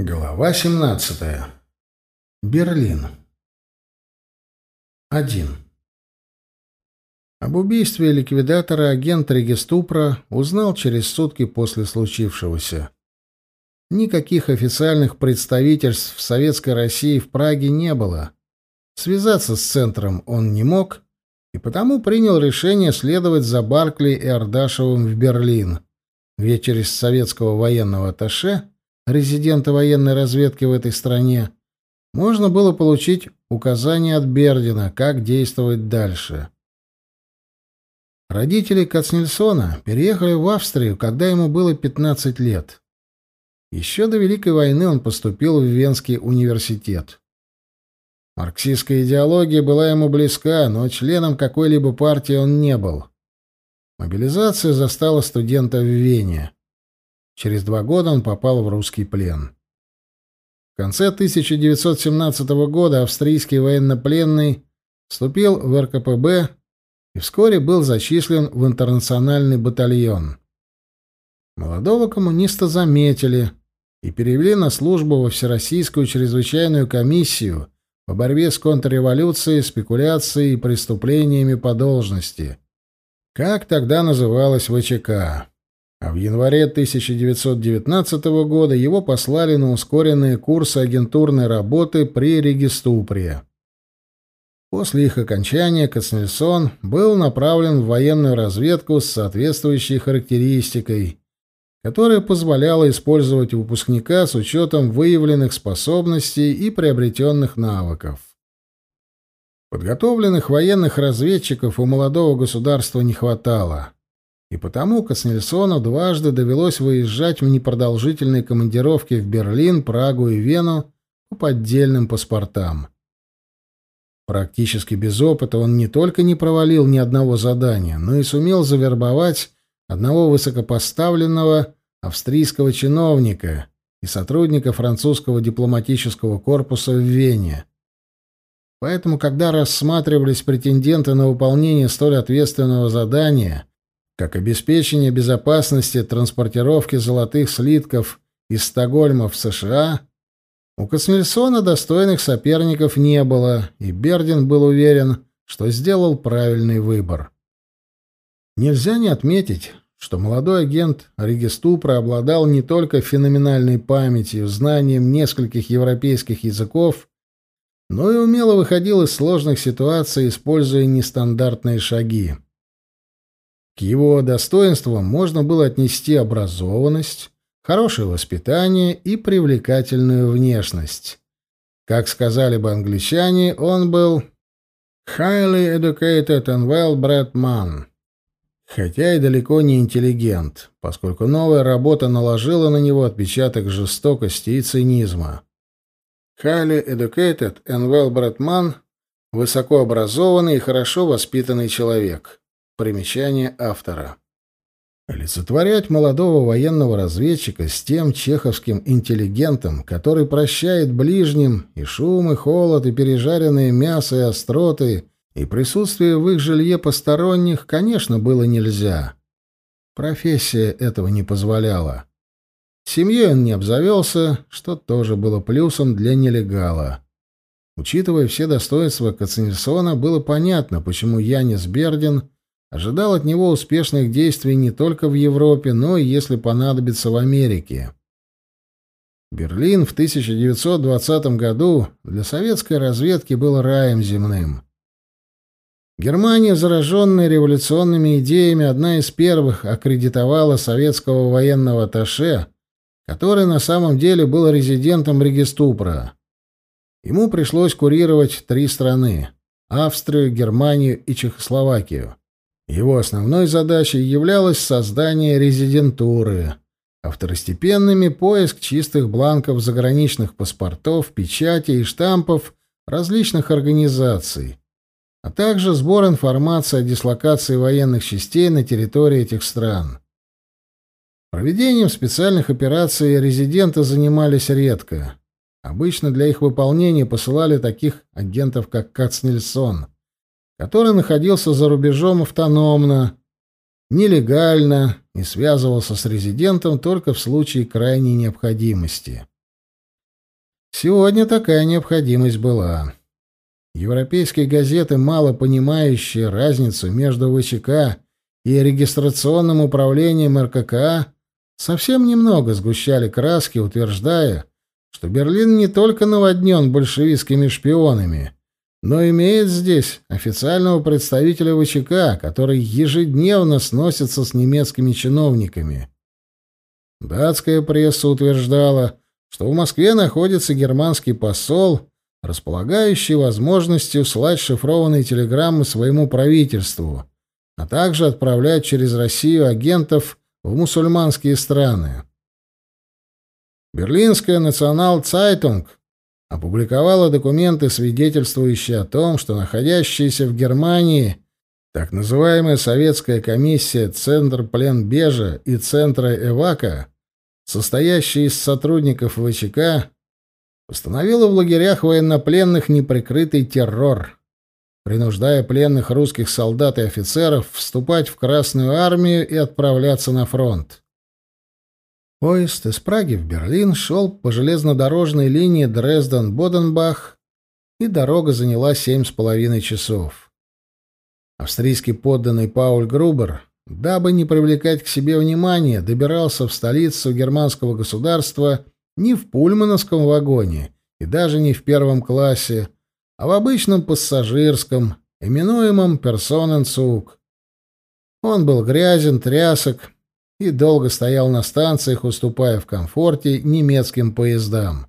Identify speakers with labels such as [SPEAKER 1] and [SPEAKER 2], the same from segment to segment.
[SPEAKER 1] Глава 17. Берлин. 1. Об убийстве ликвидатора агент Региступра узнал через сутки после случившегося. Никаких официальных представительств в Советской России в Праге не было. Связаться с центром он не мог, и потому принял решение следовать за Баркли и Ардашевым в Берлин, где через советского военного атташе резидента военной разведки в этой стране, можно было получить указания от Бердина, как действовать дальше. Родители Кацнельсона переехали в Австрию, когда ему было 15 лет. Еще до Великой войны он поступил в Венский университет. Марксистская идеология была ему близка, но членом какой-либо партии он не был. Мобилизация застала студента в Вене. Через два года он попал в русский плен. В конце 1917 года австрийский военнопленный вступил в РКПБ и вскоре был зачислен в интернациональный батальон. Молодого коммуниста заметили и перевели на службу во Всероссийскую чрезвычайную комиссию по борьбе с контрреволюцией, спекуляцией и преступлениями по должности, как тогда называлась ВЧК а в январе 1919 года его послали на ускоренные курсы агентурной работы при Региступре. После их окончания Кацнельсон был направлен в военную разведку с соответствующей характеристикой, которая позволяла использовать выпускника с учетом выявленных способностей и приобретенных навыков. Подготовленных военных разведчиков у молодого государства не хватало — и потому Каснельсону дважды довелось выезжать в непродолжительные командировки в Берлин, Прагу и Вену по поддельным паспортам. Практически без опыта он не только не провалил ни одного задания, но и сумел завербовать одного высокопоставленного австрийского чиновника и сотрудника французского дипломатического корпуса в Вене. Поэтому, когда рассматривались претенденты на выполнение столь ответственного задания, как обеспечение безопасности транспортировки золотых слитков из Стокгольма в США, у Космельсона достойных соперников не было, и Бердин был уверен, что сделал правильный выбор. Нельзя не отметить, что молодой агент Региступра обладал не только феноменальной памятью, знанием нескольких европейских языков, но и умело выходил из сложных ситуаций, используя нестандартные шаги. К его достоинствам можно было отнести образованность, хорошее воспитание и привлекательную внешность. Как сказали бы англичане, он был highly educated and well-bred man, хотя и далеко не интеллигент, поскольку новая работа наложила на него отпечаток жестокости и цинизма. Highly educated and well-bred man — высокообразованный и хорошо воспитанный человек. Примечание автора. Олицетворять молодого военного разведчика с тем чеховским интеллигентом, который прощает ближним и шум, и холод, и пережаренное мясо, и остроты, и присутствие в их жилье посторонних, конечно, было нельзя. Профессия этого не позволяла. Семьей он не обзавелся, что тоже было плюсом для нелегала. Учитывая все достоинства Кацинельсона, было понятно, почему Янис Бердин — ожидал от него успешных действий не только в Европе, но и, если понадобится, в Америке. Берлин в 1920 году для советской разведки был раем земным. Германия, зараженная революционными идеями, одна из первых аккредитовала советского военного атташе, который на самом деле был резидентом Региступра. Ему пришлось курировать три страны — Австрию, Германию и Чехословакию. Его основной задачей являлось создание резидентуры, а второстепенными — поиск чистых бланков заграничных паспортов, печати и штампов различных организаций, а также сбор информации о дислокации военных частей на территории этих стран. Проведением специальных операций резиденты занимались редко. Обычно для их выполнения посылали таких агентов, как Кацнельсон — который находился за рубежом автономно, нелегально и связывался с резидентом только в случае крайней необходимости. Сегодня такая необходимость была. Европейские газеты, мало понимающие разницу между ВЧК и регистрационным управлением РККА, совсем немного сгущали краски, утверждая, что Берлин не только наводнен большевистскими шпионами, но имеет здесь официального представителя ВЧК, который ежедневно сносится с немецкими чиновниками. Датская пресса утверждала, что в Москве находится германский посол, располагающий возможностью слать шифрованные телеграммы своему правительству, а также отправлять через Россию агентов в мусульманские страны. Берлинская национал-цайтунг опубликовала документы, свидетельствующие о том, что находящаяся в Германии так называемая советская комиссия Центр Пленбежа и Центра Эвака, состоящая из сотрудников ВЧК, установила в лагерях военнопленных неприкрытый террор, принуждая пленных русских солдат и офицеров вступать в Красную армию и отправляться на фронт. Поезд из Праги в Берлин шел по железнодорожной линии Дрезден-Боденбах, и дорога заняла семь с половиной часов. Австрийский подданный Пауль Грубер, дабы не привлекать к себе внимания, добирался в столицу германского государства не в пульмановском вагоне и даже не в первом классе, а в обычном пассажирском, именуемом «Персоненцуг». Он был грязен, трясок, и долго стоял на станциях, уступая в комфорте немецким поездам.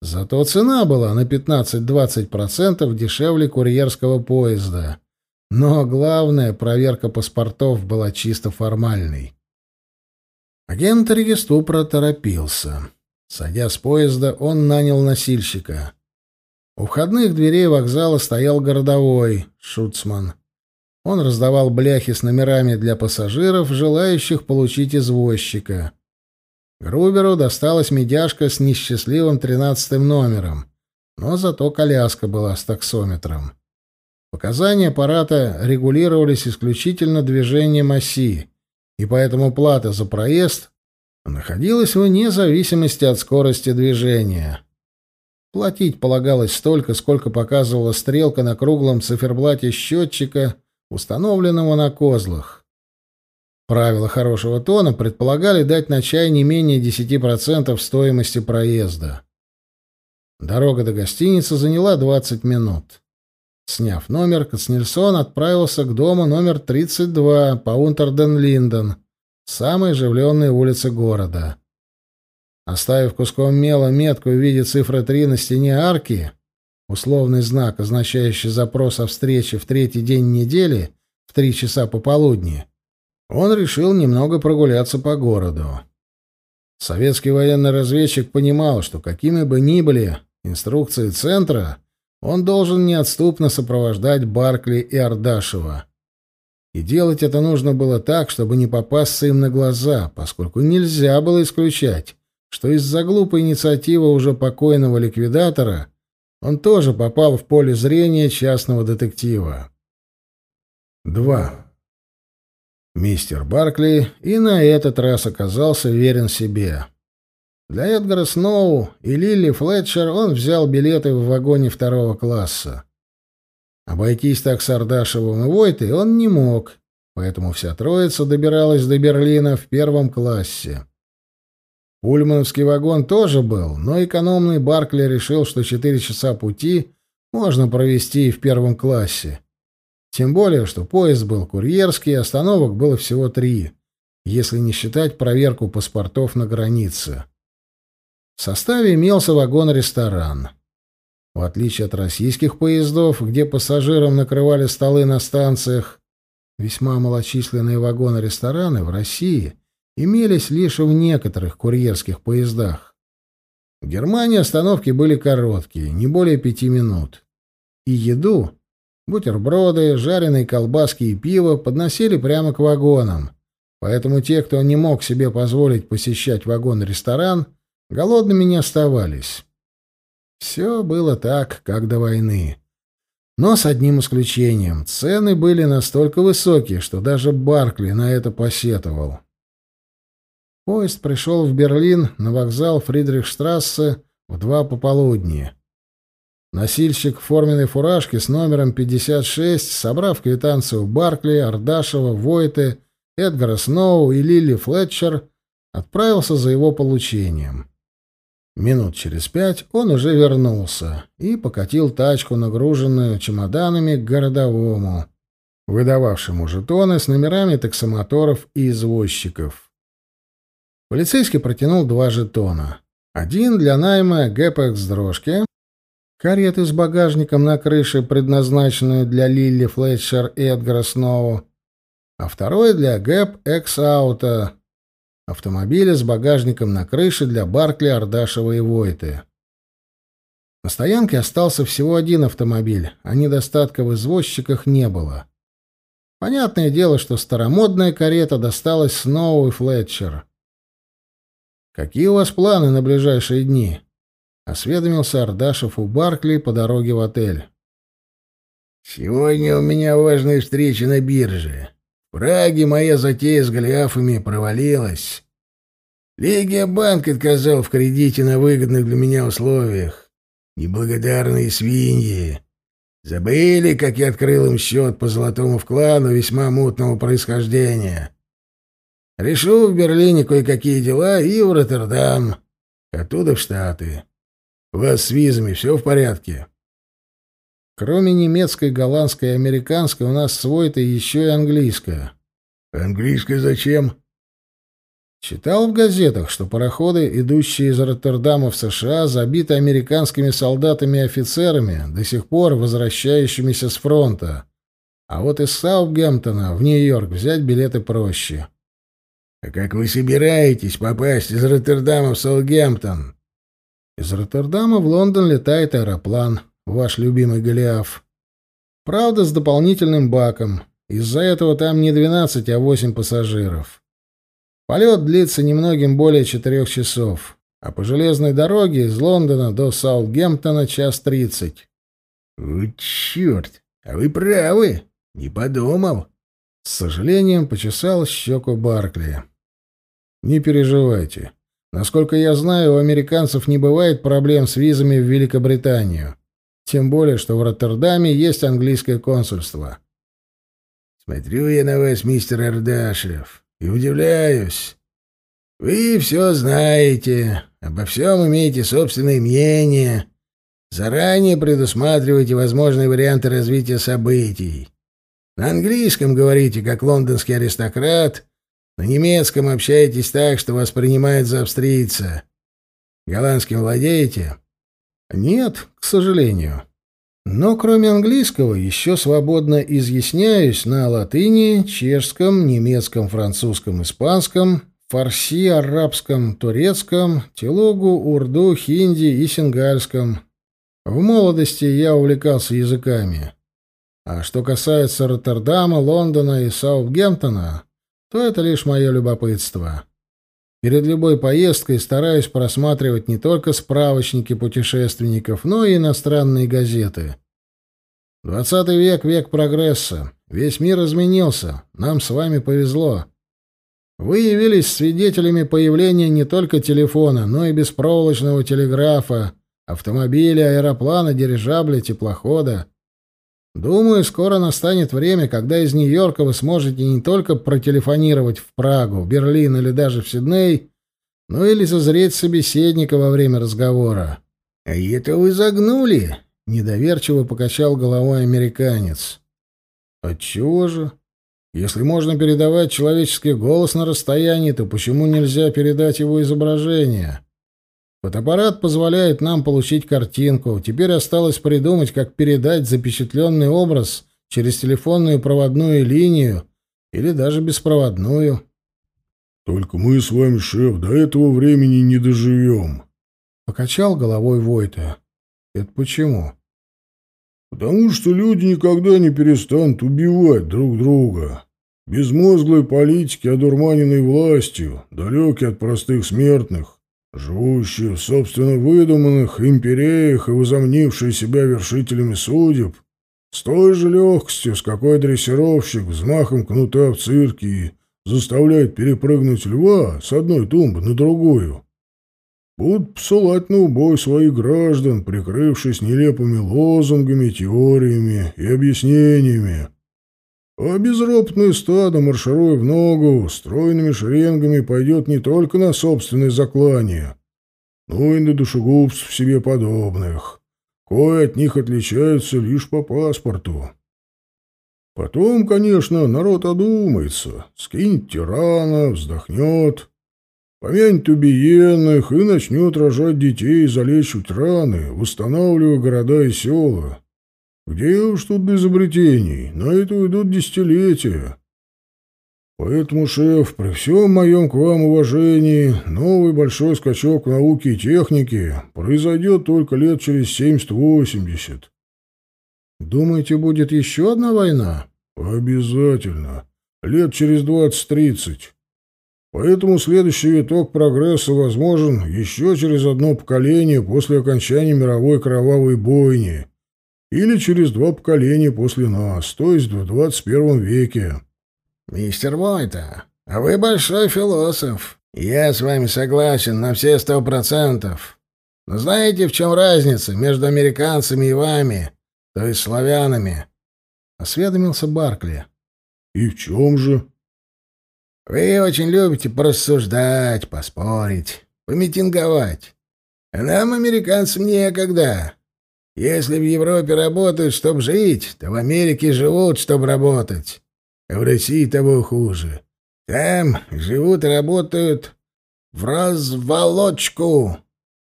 [SPEAKER 1] Зато цена была на 15-20% дешевле курьерского поезда. Но главное, проверка паспортов была чисто формальной. Агент региступра торопился. Садя с поезда, он нанял носильщика. У входных дверей вокзала стоял городовой, шуцман. Он раздавал бляхи с номерами для пассажиров, желающих получить извозчика. Груберу досталась медяшка с несчастливым тринадцатым номером, но зато коляска была с таксометром. Показания аппарата регулировались исключительно движением оси, и поэтому плата за проезд находилась вне зависимости от скорости движения. Платить полагалось столько, сколько показывала стрелка на круглом циферблате счетчика установленного на козлах. Правила хорошего тона предполагали дать на чай не менее 10% стоимости проезда. Дорога до гостиницы заняла 20 минут. Сняв номер, Кацнельсон отправился к дому номер 32 по Унтерден-Линден, самой оживленной улице города. Оставив куском мела метку в виде цифры 3 на стене арки, Условный знак, означающий запрос о встрече в третий день недели в три часа пополудни, он решил немного прогуляться по городу. Советский военный разведчик понимал, что какими бы ни были инструкции центра, он должен неотступно сопровождать Баркли и Ардашева. И делать это нужно было так, чтобы не попасться им на глаза, поскольку нельзя было исключать, что из-за глупой инициативы уже покойного ликвидатора он тоже попал в поле зрения частного детектива. 2. Мистер Баркли и на этот раз оказался верен себе. Для Эдгара Сноу и Лили Флетчер он взял билеты в вагоне второго класса. Обойтись так с Ардашевым и Войтой он не мог, поэтому вся троица добиралась до Берлина в первом классе. Пульмановский вагон тоже был, но экономный Баркли решил, что четыре часа пути можно провести и в первом классе. Тем более, что поезд был курьерский, остановок было всего три, если не считать проверку паспортов на границе. В составе имелся вагон-ресторан. В отличие от российских поездов, где пассажирам накрывали столы на станциях, весьма малочисленные вагоны-рестораны в России — имелись лишь в некоторых курьерских поездах. В Германии остановки были короткие, не более пяти минут. И еду, бутерброды, жареные колбаски и пиво подносили прямо к вагонам, поэтому те, кто не мог себе позволить посещать вагон-ресторан, голодными не оставались. Все было так, как до войны. Но с одним исключением. Цены были настолько высокие, что даже Баркли на это посетовал. Поезд пришел в Берлин на вокзал Фридрихштрассе в два пополудни. Носильщик форменной фуражке с номером 56, собрав квитанцию Баркли, Ардашева, Войты, Эдгара Сноу и Лили Флетчер, отправился за его получением. Минут через пять он уже вернулся и покатил тачку, нагруженную чемоданами, к городовому, выдававшему жетоны с номерами таксомоторов и извозчиков. Полицейский протянул два жетона. Один для найма ГПХ-дрожки, кареты с багажником на крыше, предназначенную для Лилли Флетчер и Эдгара Сноу, а второй для ГЭП Экс-Ауто, автомобиля с багажником на крыше для Баркли, Ардашева и Войты. На стоянке остался всего один автомобиль, а недостатка в извозчиках не было. Понятное дело, что старомодная карета досталась Сноу и Флетчер. «Какие у вас планы на ближайшие дни?» — осведомился Ардашев у Баркли по дороге в отель.
[SPEAKER 2] «Сегодня у меня важная встреча на бирже. В Праге моя затея с Голиафами провалилась. Легия банк отказал в кредите на выгодных для меня условиях. Неблагодарные свиньи. Забыли, как я открыл им счет по золотому вкладу весьма мутного происхождения. Решу в Берлине кое-какие дела и в Роттердам. Оттуда в Штаты. У вас с визами все в порядке?»
[SPEAKER 1] Кроме немецкой, голландской и американской, у нас свой-то еще и английская.
[SPEAKER 2] Английская зачем?
[SPEAKER 1] Читал в газетах, что пароходы, идущие из Роттердама в США, забиты американскими солдатами и офицерами, до сих пор возвращающимися с фронта. А вот из Саутгемптона в Нью-Йорк взять билеты проще.
[SPEAKER 2] А как вы собираетесь попасть из Роттердама в Саутгемптон?
[SPEAKER 1] Из Роттердама в Лондон летает аэроплан ваш любимый Голиаф. Правда, с дополнительным баком. Из-за этого там не 12, а 8 пассажиров. Полет длится немногим более четырех часов, а по железной дороге из Лондона до Саутгемптона час тридцать.
[SPEAKER 2] — О, черт! А вы правы! Не подумал!
[SPEAKER 1] С сожалением почесал щеку Баркли. — Не переживайте. Насколько я знаю, у американцев не бывает проблем с визами в Великобританию. Тем более, что в Роттердаме есть английское консульство.
[SPEAKER 2] Смотрю я на вас, мистер Ардашев, и удивляюсь. Вы все знаете, обо всем имеете собственное мнение, заранее предусматриваете возможные варианты развития событий. На английском говорите, как лондонский аристократ, на немецком общаетесь так, что вас принимают за австрийца. Голландским владеете?
[SPEAKER 1] Нет, к сожалению. Но кроме английского еще свободно изъясняюсь на латыни, чешском, немецком, французском, испанском, фарси, арабском, турецком, телугу, урду, хинди и сингальском. В молодости я увлекался языками. А что касается Роттердама, Лондона и Саутгемптона, то это лишь мое любопытство. Перед любой поездкой стараюсь просматривать не только справочники путешественников, но и иностранные газеты. Двадцатый век — век прогресса. Весь мир изменился. Нам с вами повезло. Вы явились свидетелями появления не только телефона, но и беспроволочного телеграфа, автомобиля, аэроплана, дирижабля, теплохода. Думаю, скоро настанет время, когда из Нью-Йорка вы сможете не только протелефонировать в Прагу, Берлин или даже в Сидней, но и лицезреть собеседника во время разговора.
[SPEAKER 2] — это вы загнули?
[SPEAKER 1] — недоверчиво покачал головой американец. — Отчего же? Если можно передавать человеческий голос на расстоянии, то почему нельзя передать его изображение? Фотоаппарат позволяет нам получить картинку. Теперь осталось придумать, как передать запечатленный образ через телефонную проводную линию или даже беспроводную.
[SPEAKER 3] «Только мы с вами, шеф, до этого времени не доживем», —
[SPEAKER 1] покачал головой Войта. «Это почему?»
[SPEAKER 3] «Потому что люди никогда не перестанут убивать друг друга. Безмозглые политики, одурманенные властью, далекие от простых смертных, живущие в собственно выдуманных империях и возомнившие себя вершителями судеб, с той же легкостью, с какой дрессировщик взмахом кнута в цирке заставляет перепрыгнуть льва с одной тумбы на другую. будут посылать на убой своих граждан, прикрывшись нелепыми лозунгами, теориями и объяснениями. А безропотное стадо, маршируя в ногу, стройными шеренгами пойдет не только на собственное заклание, но и на душегубств себе подобных, кое от них отличаются лишь по паспорту. Потом, конечно, народ одумается, скинет тирана, вздохнет, помянет убиенных и начнет рожать детей, залечивать раны, восстанавливая города и села. Где уж тут до изобретений? На это уйдут десятилетия. Поэтому, шеф, при всем моем к вам уважении, новый большой скачок в науке и технике произойдет только лет через семьдесят-восемьдесят.
[SPEAKER 1] Думаете, будет еще одна война?
[SPEAKER 3] Обязательно. Лет через двадцать-тридцать. Поэтому следующий виток прогресса возможен еще через одно поколение после окончания мировой кровавой бойни или через два поколения после нас, то есть в двадцать первом веке.
[SPEAKER 2] Мистер Войта, а вы большой философ. Я с вами согласен на все сто процентов. Но знаете, в чем разница между американцами и вами, то есть славянами? Осведомился Баркли.
[SPEAKER 3] И в чем же?
[SPEAKER 2] Вы очень любите порассуждать, поспорить, помитинговать. А нам, американцам, некогда. Если в Европе работают, чтобы жить, то в Америке живут, чтобы работать. А в России того хуже. Там живут и работают в разволочку,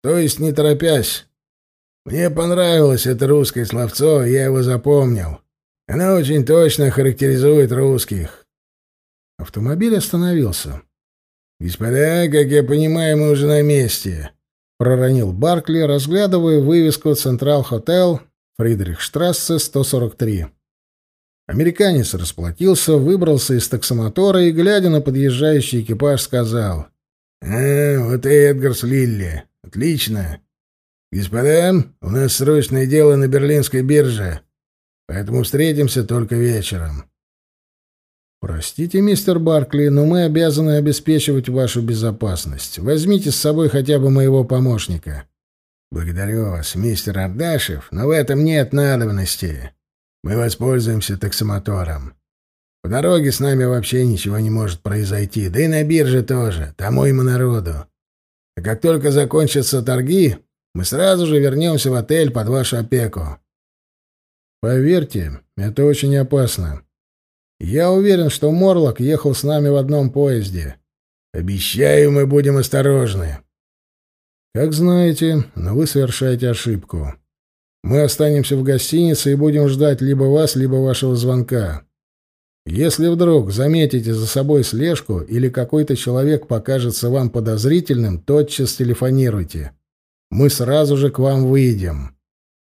[SPEAKER 2] то есть не торопясь. Мне понравилось это русское словцо, я его запомнил. Оно очень точно характеризует русских.
[SPEAKER 1] Автомобиль остановился.
[SPEAKER 2] «Господа, как я понимаю, мы уже на месте.
[SPEAKER 1] — проронил Баркли, разглядывая вывеску «Централ Хотел», Фридрихштрассе, 143. Американец расплатился, выбрался из таксомотора и, глядя на подъезжающий экипаж, сказал.
[SPEAKER 2] «А, вот и Эдгар с Лилли. Отлично. Господа, у нас срочное дело на берлинской бирже, поэтому встретимся только вечером».
[SPEAKER 1] «Простите, мистер Баркли, но мы обязаны обеспечивать вашу безопасность. Возьмите с собой хотя бы моего помощника».
[SPEAKER 2] «Благодарю вас, мистер Ардашев, но в этом нет надобности. Мы воспользуемся таксомотором. По дороге с нами вообще ничего не может произойти, да и на бирже тоже, тому ему народу. А как только закончатся торги, мы сразу же вернемся в отель под вашу опеку».
[SPEAKER 1] «Поверьте, это очень опасно». Я уверен, что Морлок ехал с нами в одном поезде.
[SPEAKER 2] Обещаю, мы будем осторожны.
[SPEAKER 1] Как знаете, но вы совершаете ошибку. Мы останемся в гостинице и будем ждать либо вас, либо вашего звонка. Если вдруг заметите за собой слежку или какой-то человек покажется вам подозрительным, тотчас телефонируйте. Мы сразу же к вам выйдем.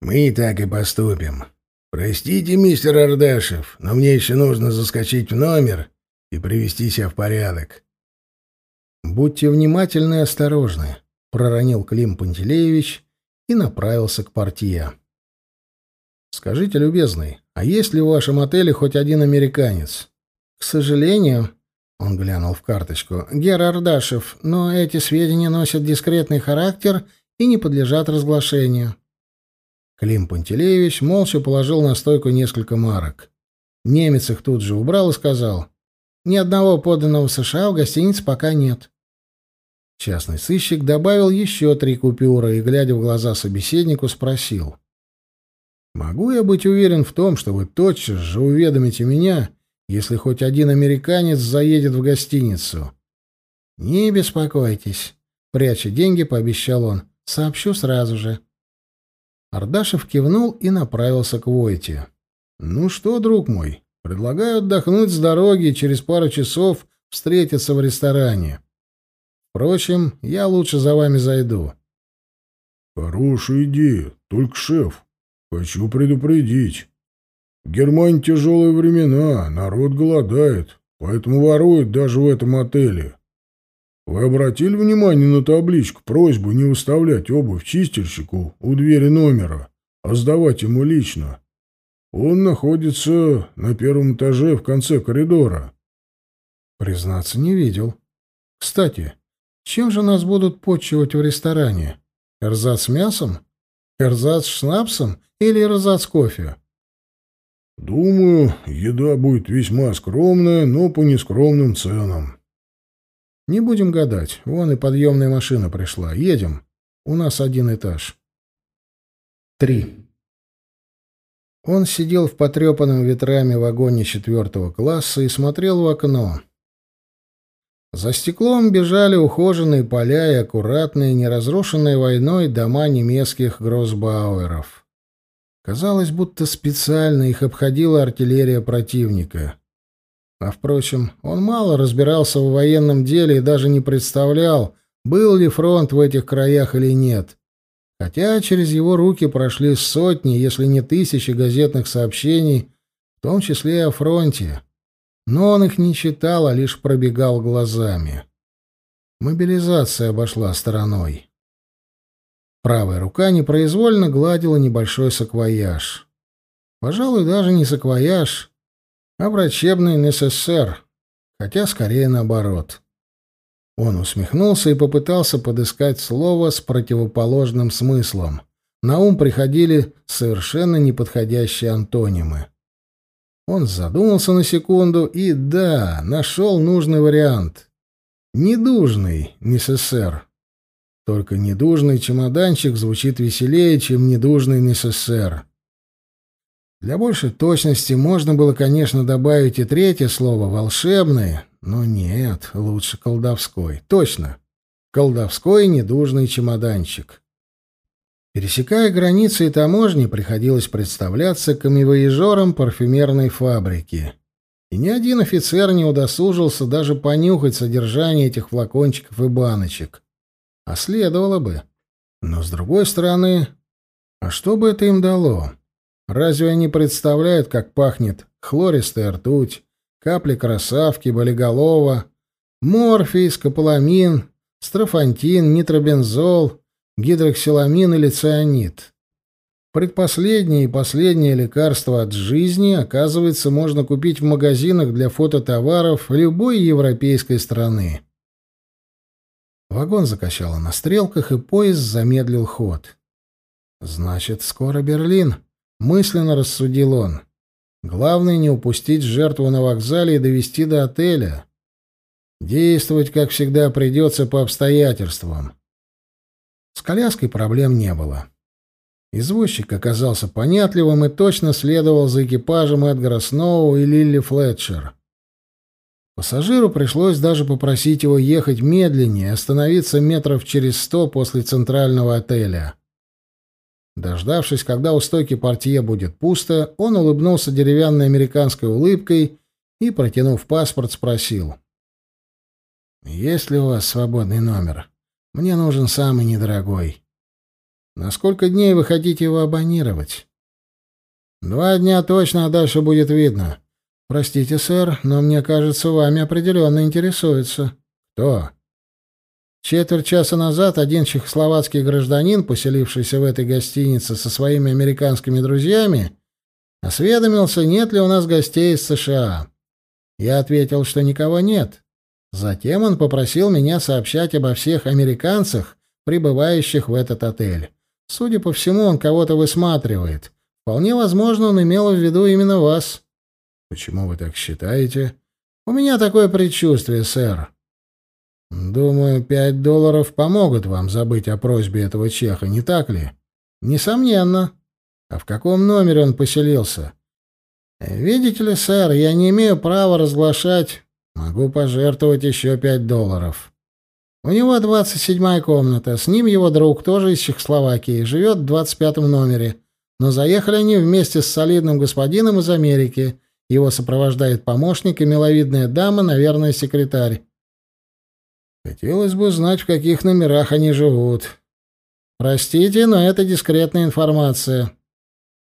[SPEAKER 2] Мы и так и поступим. «Простите, мистер Ардашев, но мне еще нужно заскочить в номер и привести себя в порядок».
[SPEAKER 1] «Будьте внимательны и осторожны», — проронил Клим Пантелеевич и направился к портье. «Скажите, любезный, а есть ли в вашем отеле хоть один американец?» «К сожалению», — он глянул в карточку, — «Гер Ардашев, но эти сведения носят дискретный характер и не подлежат разглашению». Клим Пантелеевич молча положил на стойку несколько марок. Немец их тут же убрал и сказал, «Ни одного поданного США в гостинице пока нет». Частный сыщик добавил еще три купюры и, глядя в глаза собеседнику, спросил, «Могу я быть уверен в том, что вы тотчас же уведомите меня, если хоть один американец заедет в гостиницу?» «Не беспокойтесь», — пряча деньги, пообещал он, — «сообщу сразу же». Ардашев кивнул и направился к Войте. «Ну что, друг мой, предлагаю отдохнуть с дороги и через пару часов встретиться в ресторане. Впрочем, я лучше за вами зайду».
[SPEAKER 3] «Хорошая идея, только, шеф, хочу предупредить. В Германии тяжелые времена, народ голодает, поэтому воруют даже в этом отеле. Вы обратили внимание на табличку просьбу не выставлять обувь чистильщику у двери номера, а сдавать ему лично? Он находится на первом этаже в конце коридора.
[SPEAKER 1] Признаться, не видел. Кстати, Чем же нас будут почивать в ресторане? Эрзац с мясом? Эрзац с шнапсом или эрзац кофе?
[SPEAKER 3] Думаю, еда будет весьма скромная, но по нескромным ценам.
[SPEAKER 1] Не будем гадать. Вон и подъемная машина пришла. Едем. У нас один этаж. Три. Он сидел в потрепанном ветрами вагоне четвертого класса и смотрел в окно. За стеклом бежали ухоженные поля и аккуратные, неразрушенные войной дома немецких гроссбауэров. Казалось, будто специально их обходила артиллерия противника. А, впрочем, он мало разбирался в военном деле и даже не представлял, был ли фронт в этих краях или нет хотя через его руки прошли сотни, если не тысячи газетных сообщений, в том числе и о фронте. Но он их не читал, а лишь пробегал глазами. Мобилизация обошла стороной. Правая рука непроизвольно гладила небольшой саквояж. Пожалуй, даже не саквояж, а врачебный НССР, хотя скорее наоборот. Он усмехнулся и попытался подыскать слово с противоположным смыслом. На ум приходили совершенно неподходящие антонимы. Он задумался на секунду и, да, нашел нужный вариант. Недужный НССР. Только недужный чемоданчик звучит веселее, чем недужный НССР. Для большей точности можно было, конечно, добавить и третье слово «волшебное», но нет, лучше колдовской. Точно. Колдовской недужный чемоданчик. Пересекая границы и таможни, приходилось представляться камевоежором парфюмерной фабрики. И ни один офицер не удосужился даже понюхать содержание этих флакончиков и баночек. А следовало бы. Но, с другой стороны, а что бы это им дало? Разве они представляют, как пахнет хлористая ртуть, капли красавки, болиголова, морфий, скополамин, строфантин, нитробензол, гидроксиламин или цианид. Предпоследнее и последнее лекарство от жизни, оказывается, можно купить в магазинах для фототоваров любой европейской страны. Вагон закачало на стрелках, и поезд замедлил ход. «Значит, скоро Берлин», — мысленно рассудил он. Главное не упустить жертву на вокзале и довести до отеля. Действовать, как всегда, придется по обстоятельствам. С коляской проблем не было. Извозчик оказался понятливым и точно следовал за экипажем Эдгара Сноу и Лилли Флетчер. Пассажиру пришлось даже попросить его ехать медленнее, остановиться метров через сто после центрального отеля. Дождавшись, когда у стойки портье будет пусто, он улыбнулся деревянной американской улыбкой и, протянув паспорт, спросил. «Есть ли у вас свободный номер? Мне нужен самый недорогой. На сколько дней вы хотите его абонировать?» «Два дня точно, а дальше будет видно. Простите, сэр, но мне кажется, вами определенно интересуется». «Кто?» Четверть часа назад один чехословацкий гражданин, поселившийся в этой гостинице со своими американскими друзьями, осведомился, нет ли у нас гостей из США. Я ответил, что никого нет. Затем он попросил меня сообщать обо всех американцах, прибывающих в этот отель. Судя по всему, он кого-то высматривает. Вполне возможно, он имел в виду именно вас. Почему вы так считаете? У меня такое предчувствие, сэр. Думаю, пять долларов помогут вам забыть о просьбе этого чеха, не так ли? Несомненно. А в каком номере он поселился? Видите ли, сэр, я не имею права разглашать. Могу пожертвовать еще пять долларов. У него двадцать седьмая комната, с ним его друг, тоже из Чехословакии, живет в двадцать пятом номере. Но заехали они вместе с солидным господином из Америки. Его сопровождает помощник и миловидная дама, наверное, секретарь. Хотелось бы знать, в каких номерах они живут. Простите, но это дискретная информация.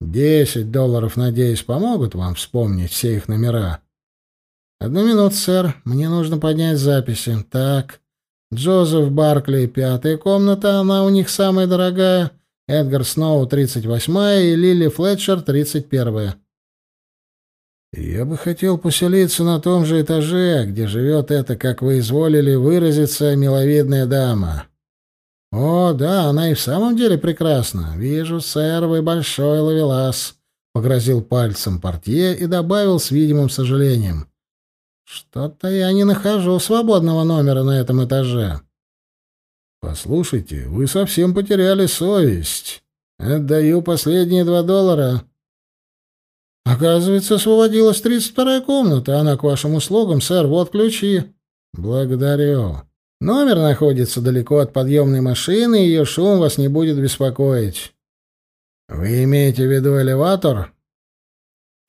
[SPEAKER 1] Десять долларов, надеюсь, помогут вам вспомнить все их номера. Одну минуту, сэр. Мне нужно поднять записи. Так. Джозеф Баркли, пятая комната, она у них самая дорогая. Эдгар Сноу, тридцать восьмая, и Лили Флетчер, тридцать первая. Я бы хотел поселиться на том же этаже, где живет эта, как вы изволили выразиться, миловидная дама. О, да, она и в самом деле прекрасна. Вижу, сэр, вы большой ловелас. Погрозил пальцем портье и добавил с видимым сожалением. Что-то я не нахожу свободного номера на этом этаже. Послушайте, вы совсем потеряли совесть. Отдаю последние два доллара. Оказывается, освободилась тридцать вторая комната. Она к вашим услугам, сэр. Вот ключи. Благодарю. Номер находится далеко от подъемной машины, и ее шум вас не будет беспокоить. Вы имеете в виду элеватор?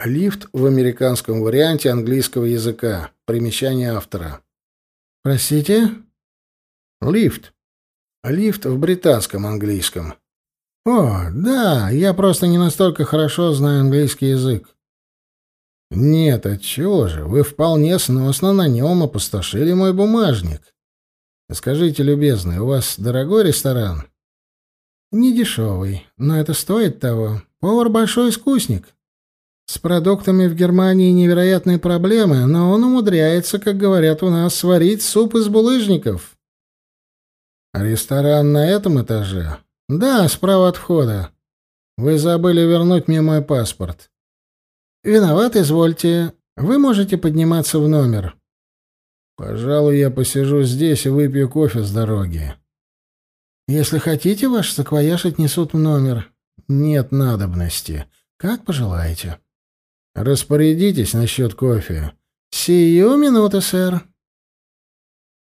[SPEAKER 1] Лифт в американском варианте английского языка. Примечание автора. Простите? Лифт. Лифт в британском английском. «О, да, я просто не настолько хорошо знаю английский язык». «Нет, отчего же, вы вполне сносно на нем опустошили мой бумажник. Скажите, любезный, у вас дорогой ресторан?» «Не дешевый, но это стоит того. Повар большой искусник. С продуктами в Германии невероятные проблемы, но он умудряется, как говорят у нас, сварить суп из булыжников». «Ресторан на этом этаже?» «Да, справа от входа. Вы забыли вернуть мне мой паспорт». «Виноват, извольте. Вы можете подниматься в номер». «Пожалуй, я посижу здесь и выпью кофе с дороги». «Если хотите, ваш саквояж отнесут в номер. Нет надобности. Как пожелаете». «Распорядитесь насчет кофе». «Сию минуту, сэр».